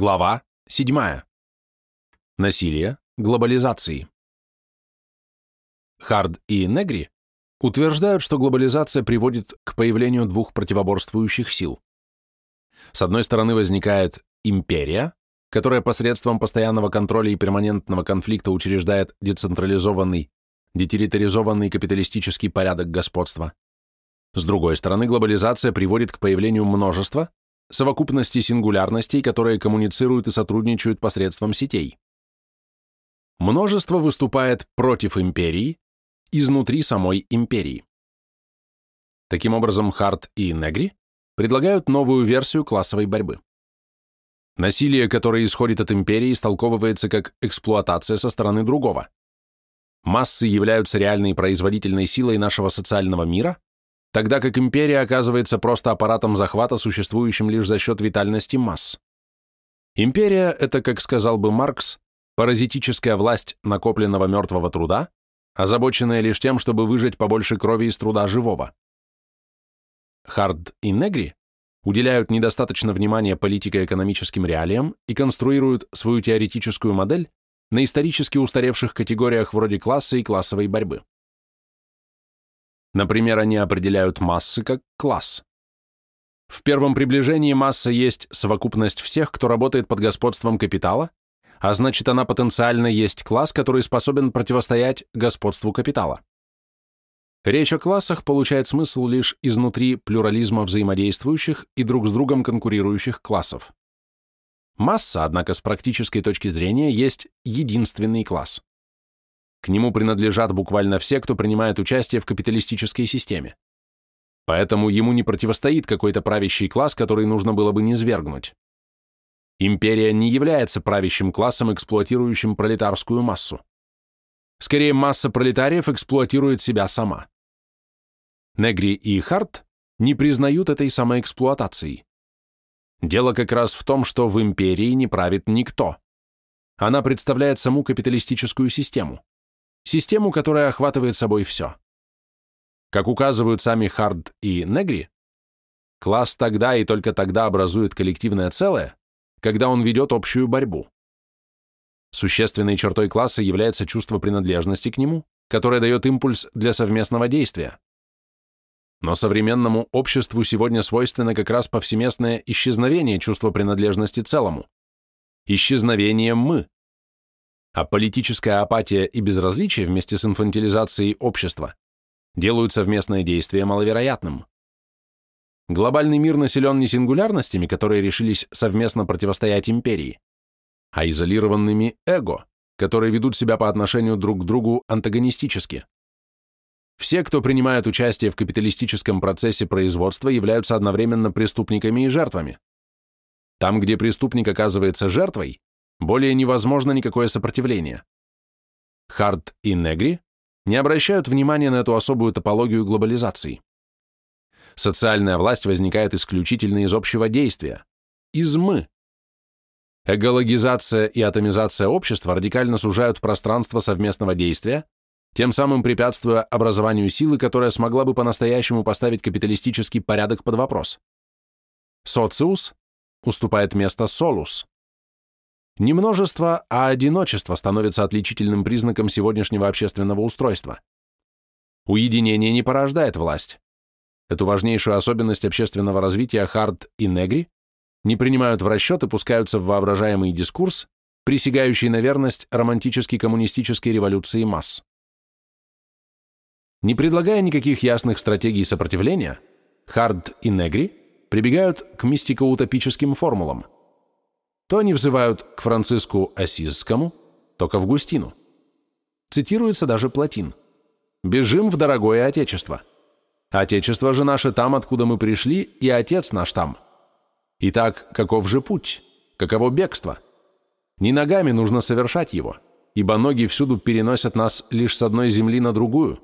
Глава 7. Насилие глобализации. Хард и Негри утверждают, что глобализация приводит к появлению двух противоборствующих сил. С одной стороны возникает империя, которая посредством постоянного контроля и перманентного конфликта учреждает децентрализованный, детерриторизованный капиталистический порядок господства. С другой стороны, глобализация приводит к появлению множества, совокупности сингулярностей, которые коммуницируют и сотрудничают посредством сетей. Множество выступает против империи, изнутри самой империи. Таким образом, Харт и Негри предлагают новую версию классовой борьбы. Насилие, которое исходит от империи, истолковывается как эксплуатация со стороны другого. Массы являются реальной производительной силой нашего социального мира, тогда как империя оказывается просто аппаратом захвата, существующим лишь за счет витальности масс. Империя – это, как сказал бы Маркс, паразитическая власть накопленного мертвого труда, озабоченная лишь тем, чтобы выжать побольше крови из труда живого. Хард и Негри уделяют недостаточно внимания политико-экономическим реалиям и конструируют свою теоретическую модель на исторически устаревших категориях вроде класса и классовой борьбы. Например, они определяют массы как класс. В первом приближении масса есть совокупность всех, кто работает под господством капитала, а значит, она потенциально есть класс, который способен противостоять господству капитала. Речь о классах получает смысл лишь изнутри плюрализма взаимодействующих и друг с другом конкурирующих классов. Масса, однако, с практической точки зрения, есть единственный класс. К нему принадлежат буквально все, кто принимает участие в капиталистической системе. Поэтому ему не противостоит какой-то правящий класс, который нужно было бы низвергнуть. Империя не является правящим классом, эксплуатирующим пролетарскую массу. Скорее, масса пролетариев эксплуатирует себя сама. Негри и Харт не признают этой самоэксплуатации. Дело как раз в том, что в империи не правит никто. Она представляет саму капиталистическую систему систему, которая охватывает собой все. Как указывают сами Хард и Негри, класс тогда и только тогда образует коллективное целое, когда он ведет общую борьбу. Существенной чертой класса является чувство принадлежности к нему, которое дает импульс для совместного действия. Но современному обществу сегодня свойственно как раз повсеместное исчезновение чувства принадлежности целому. Исчезновение «мы», а политическая апатия и безразличие вместе с инфантилизацией общества делают совместное действие маловероятным. Глобальный мир населен не сингулярностями, которые решились совместно противостоять империи, а изолированными эго, которые ведут себя по отношению друг к другу антагонистически. Все, кто принимает участие в капиталистическом процессе производства, являются одновременно преступниками и жертвами. Там, где преступник оказывается жертвой, более невозможно никакое сопротивление. Харт и Негри не обращают внимания на эту особую топологию глобализации. Социальная власть возникает исключительно из общего действия, из «мы». Экологизация и атомизация общества радикально сужают пространство совместного действия, тем самым препятствуя образованию силы, которая смогла бы по-настоящему поставить капиталистический порядок под вопрос. Социус уступает место солус. Не множество, а одиночество становится отличительным признаком сегодняшнего общественного устройства. Уединение не порождает власть. Эту важнейшую особенность общественного развития Харт и Негри не принимают в расчет и пускаются в воображаемый дискурс, присягающий на верность романтической коммунистической революции масс. Не предлагая никаких ясных стратегий сопротивления, Харт и Негри прибегают к мистико-утопическим формулам – то они взывают к Франциску Осизскому, то к Августину. Цитируется даже Платин. «Бежим в дорогое Отечество. Отечество же наше там, откуда мы пришли, и Отец наш там. Итак, каков же путь? Каково бегство? Не ногами нужно совершать его, ибо ноги всюду переносят нас лишь с одной земли на другую.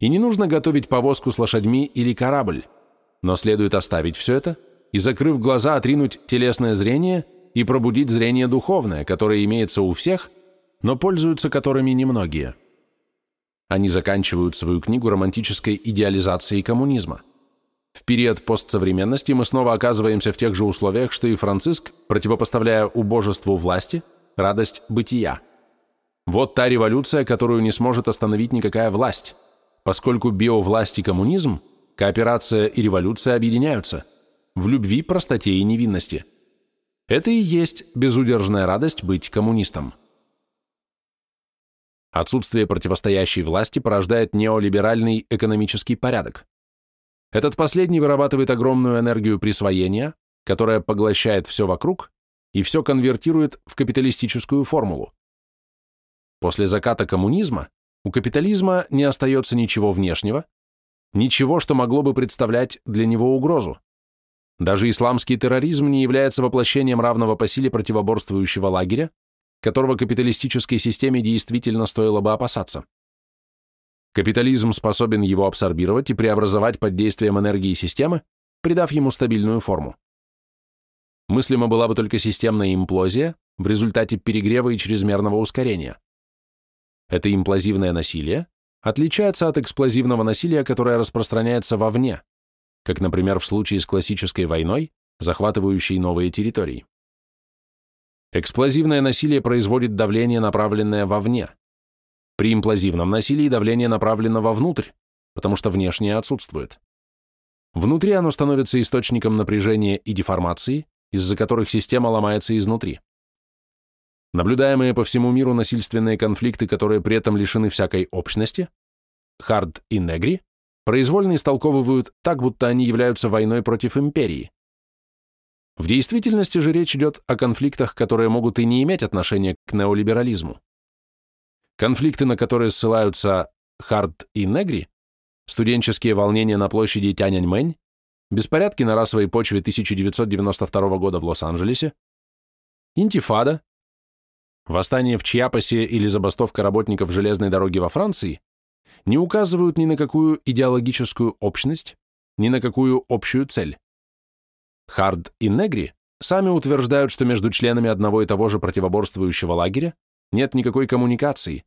И не нужно готовить повозку с лошадьми или корабль, но следует оставить все это и, закрыв глаза, отринуть телесное зрение – и пробудить зрение духовное, которое имеется у всех, но пользуются которыми немногие. Они заканчивают свою книгу романтической идеализацией коммунизма. в период постсовременности мы снова оказываемся в тех же условиях, что и Франциск, противопоставляя убожеству власти радость бытия. Вот та революция, которую не сможет остановить никакая власть, поскольку биовласть и коммунизм, кооперация и революция объединяются в любви, простоте и невинности. Это и есть безудержная радость быть коммунистом. Отсутствие противостоящей власти порождает неолиберальный экономический порядок. Этот последний вырабатывает огромную энергию присвоения, которая поглощает все вокруг и все конвертирует в капиталистическую формулу. После заката коммунизма у капитализма не остается ничего внешнего, ничего, что могло бы представлять для него угрозу. Даже исламский терроризм не является воплощением равного по силе противоборствующего лагеря, которого капиталистической системе действительно стоило бы опасаться. Капитализм способен его абсорбировать и преобразовать под действием энергии системы, придав ему стабильную форму. Мыслима была бы только системная имплозия в результате перегрева и чрезмерного ускорения. Это имплозивное насилие отличается от эксплозивного насилия, которое распространяется вовне, как, например, в случае с классической войной, захватывающей новые территории. Эксплозивное насилие производит давление, направленное вовне. При имплозивном насилии давление направлено вовнутрь, потому что внешнее отсутствует. Внутри оно становится источником напряжения и деформации, из-за которых система ломается изнутри. Наблюдаемые по всему миру насильственные конфликты, которые при этом лишены всякой общности, Хард и Негри, произвольно истолковывают так, будто они являются войной против империи. В действительности же речь идет о конфликтах, которые могут и не иметь отношения к неолиберализму. Конфликты, на которые ссылаются Хард и Негри, студенческие волнения на площади Тяньаньмэнь, беспорядки на расовой почве 1992 года в Лос-Анджелесе, интифада, восстание в Чьяпасе или забастовка работников железной дороги во Франции не указывают ни на какую идеологическую общность, ни на какую общую цель. Хард и Негри сами утверждают, что между членами одного и того же противоборствующего лагеря нет никакой коммуникации,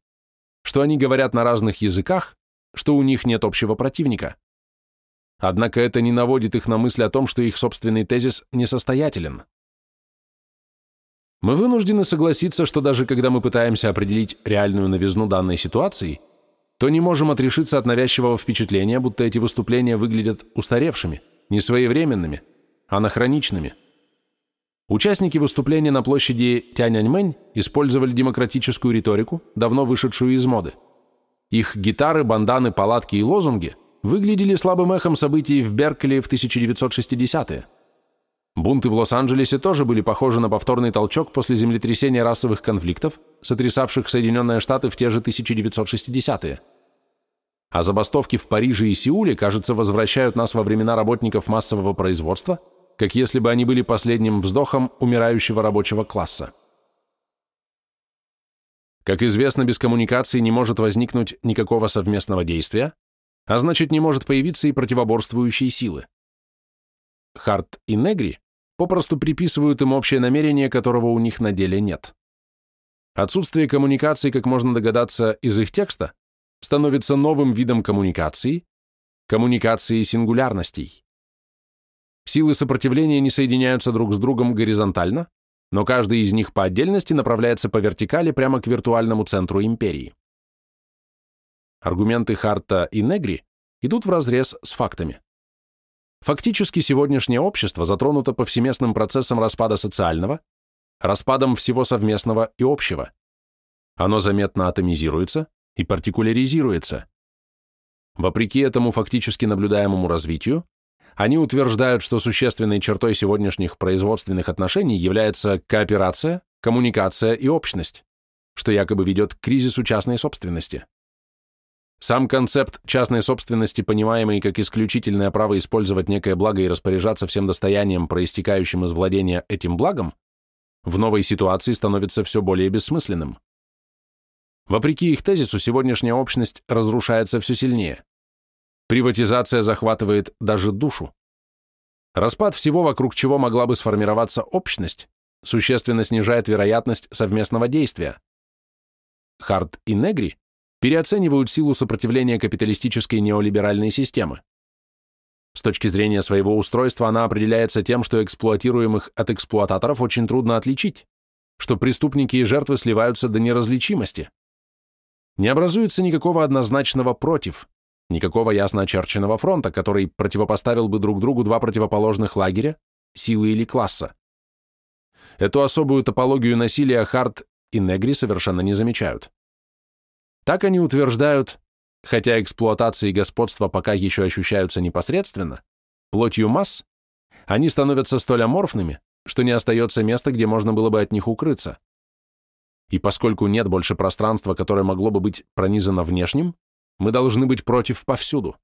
что они говорят на разных языках, что у них нет общего противника. Однако это не наводит их на мысль о том, что их собственный тезис несостоятелен. Мы вынуждены согласиться, что даже когда мы пытаемся определить реальную новизну данной ситуации, то не можем отрешиться от навязчивого впечатления, будто эти выступления выглядят устаревшими, несвоевременными – анахроничными. Участники выступления на площади Тяньаньмэнь использовали демократическую риторику, давно вышедшую из моды. Их гитары, банданы, палатки и лозунги выглядели слабым эхом событий в Беркли в 1960-е. Бунты в Лос-Анджелесе тоже были похожи на повторный толчок после землетрясения расовых конфликтов, сотрясавших Соединенные Штаты в те же 1960-е. А забастовки в Париже и Сеуле, кажется, возвращают нас во времена работников массового производства – как если бы они были последним вздохом умирающего рабочего класса. Как известно, без коммуникации не может возникнуть никакого совместного действия, а значит не может появиться и противоборствующие силы. Харт и Негри попросту приписывают им общее намерение, которого у них на деле нет. Отсутствие коммуникации, как можно догадаться из их текста, становится новым видом коммуникации, коммуникации сингулярностей. Силы сопротивления не соединяются друг с другом горизонтально, но каждый из них по отдельности направляется по вертикали прямо к виртуальному центру империи. Аргументы Харта и Негри идут вразрез с фактами. Фактически сегодняшнее общество затронуто повсеместным процессом распада социального, распадом всего совместного и общего. Оно заметно атомизируется и партикуляризируется. Вопреки этому фактически наблюдаемому развитию, они утверждают, что существенной чертой сегодняшних производственных отношений является кооперация, коммуникация и общность, что якобы ведет к кризису частной собственности. Сам концепт частной собственности, понимаемый как исключительное право использовать некое благо и распоряжаться всем достоянием, проистекающим из владения этим благом, в новой ситуации становится все более бессмысленным. Вопреки их тезису, сегодняшняя общность разрушается все сильнее. Приватизация захватывает даже душу. Распад всего, вокруг чего могла бы сформироваться общность, существенно снижает вероятность совместного действия. Харт и Негри переоценивают силу сопротивления капиталистической неолиберальной системы. С точки зрения своего устройства она определяется тем, что эксплуатируемых от эксплуататоров очень трудно отличить, что преступники и жертвы сливаются до неразличимости. Не образуется никакого однозначного «против», никакого ясно очерченного фронта, который противопоставил бы друг другу два противоположных лагеря, силы или класса. Эту особую топологию насилия Харт и Негри совершенно не замечают. Так они утверждают, хотя эксплуатация и господство пока еще ощущаются непосредственно, плотью масс, они становятся столь аморфными, что не остается места, где можно было бы от них укрыться. И поскольку нет больше пространства, которое могло бы быть пронизано внешним, мы должны быть против повсюду.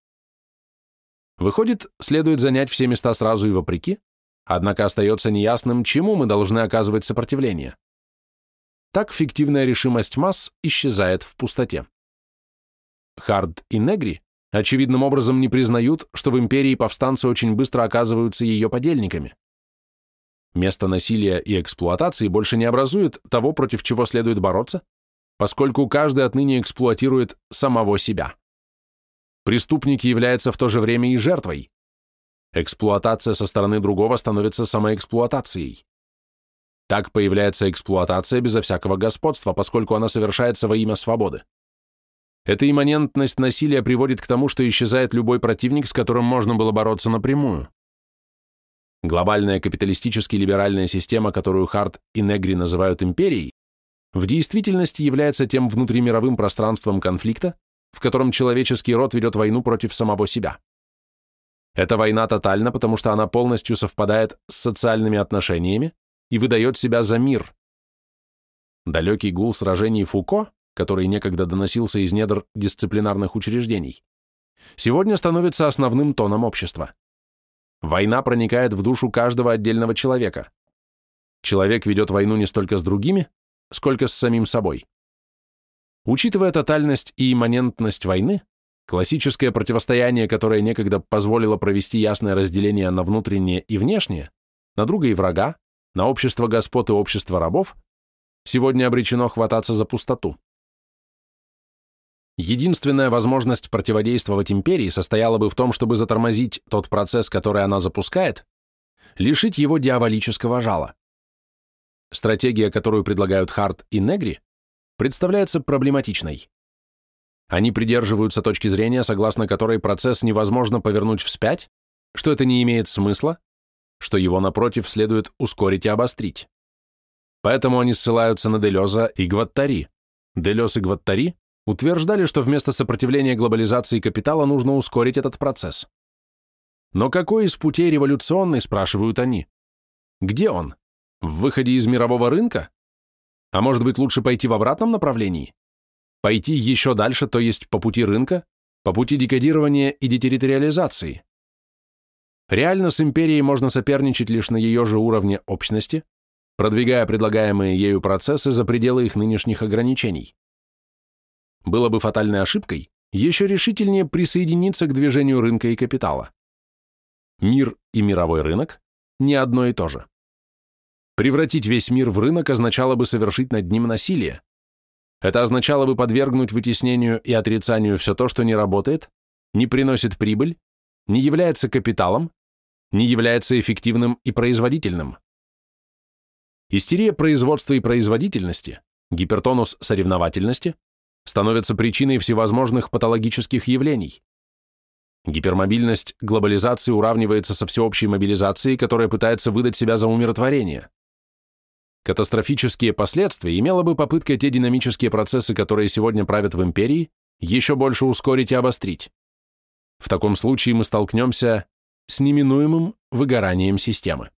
Выходит, следует занять все места сразу и вопреки, однако остается неясным, чему мы должны оказывать сопротивление. Так фиктивная решимость масс исчезает в пустоте. Хард и Негри очевидным образом не признают, что в империи повстанцы очень быстро оказываются ее подельниками. Место насилия и эксплуатации больше не образует того, против чего следует бороться, поскольку каждый отныне эксплуатирует самого себя. Преступник является в то же время и жертвой. Эксплуатация со стороны другого становится самоэксплуатацией. Так появляется эксплуатация безо всякого господства, поскольку она совершается во имя свободы. Эта имманентность насилия приводит к тому, что исчезает любой противник, с которым можно было бороться напрямую. Глобальная капиталистически либеральная система, которую Харт и Негри называют империей, в действительности является тем внутримировым пространством конфликта, в котором человеческий род ведет войну против самого себя. Эта война тотальна, потому что она полностью совпадает с социальными отношениями и выдает себя за мир. Далекий гул сражений Фуко, который некогда доносился из недр дисциплинарных учреждений, сегодня становится основным тоном общества. Война проникает в душу каждого отдельного человека. Человек ведет войну не столько с другими, сколько с самим собой. Учитывая тотальность и имманентность войны, классическое противостояние, которое некогда позволило провести ясное разделение на внутреннее и внешнее, на друга и врага, на общество господ и общество рабов, сегодня обречено хвататься за пустоту. Единственная возможность противодействовать империи состояла бы в том, чтобы затормозить тот процесс, который она запускает, лишить его дьяволического жала. Стратегия, которую предлагают Харт и Негри, представляется проблематичной. Они придерживаются точки зрения, согласно которой процесс невозможно повернуть вспять, что это не имеет смысла, что его, напротив, следует ускорить и обострить. Поэтому они ссылаются на Делеза и Гваттари. Делез и Гваттари утверждали, что вместо сопротивления глобализации капитала нужно ускорить этот процесс. Но какой из путей революционный, спрашивают они? Где он? В выходе из мирового рынка? А может быть, лучше пойти в обратном направлении? Пойти еще дальше, то есть по пути рынка, по пути декодирования и детерриториализации? Реально с империей можно соперничать лишь на ее же уровне общности, продвигая предлагаемые ею процессы за пределы их нынешних ограничений. Было бы фатальной ошибкой еще решительнее присоединиться к движению рынка и капитала. Мир и мировой рынок – не одно и то же. Превратить весь мир в рынок означало бы совершить над ним насилие. Это означало бы подвергнуть вытеснению и отрицанию все то, что не работает, не приносит прибыль, не является капиталом, не является эффективным и производительным. Истерия производства и производительности, гипертонус соревновательности становятся причиной всевозможных патологических явлений. Гипермобильность глобализации уравнивается со всеобщей мобилизацией, которая пытается выдать себя за умиротворение. Катастрофические последствия имела бы попытка те динамические процессы, которые сегодня правят в империи, еще больше ускорить и обострить. В таком случае мы столкнемся с неминуемым выгоранием системы.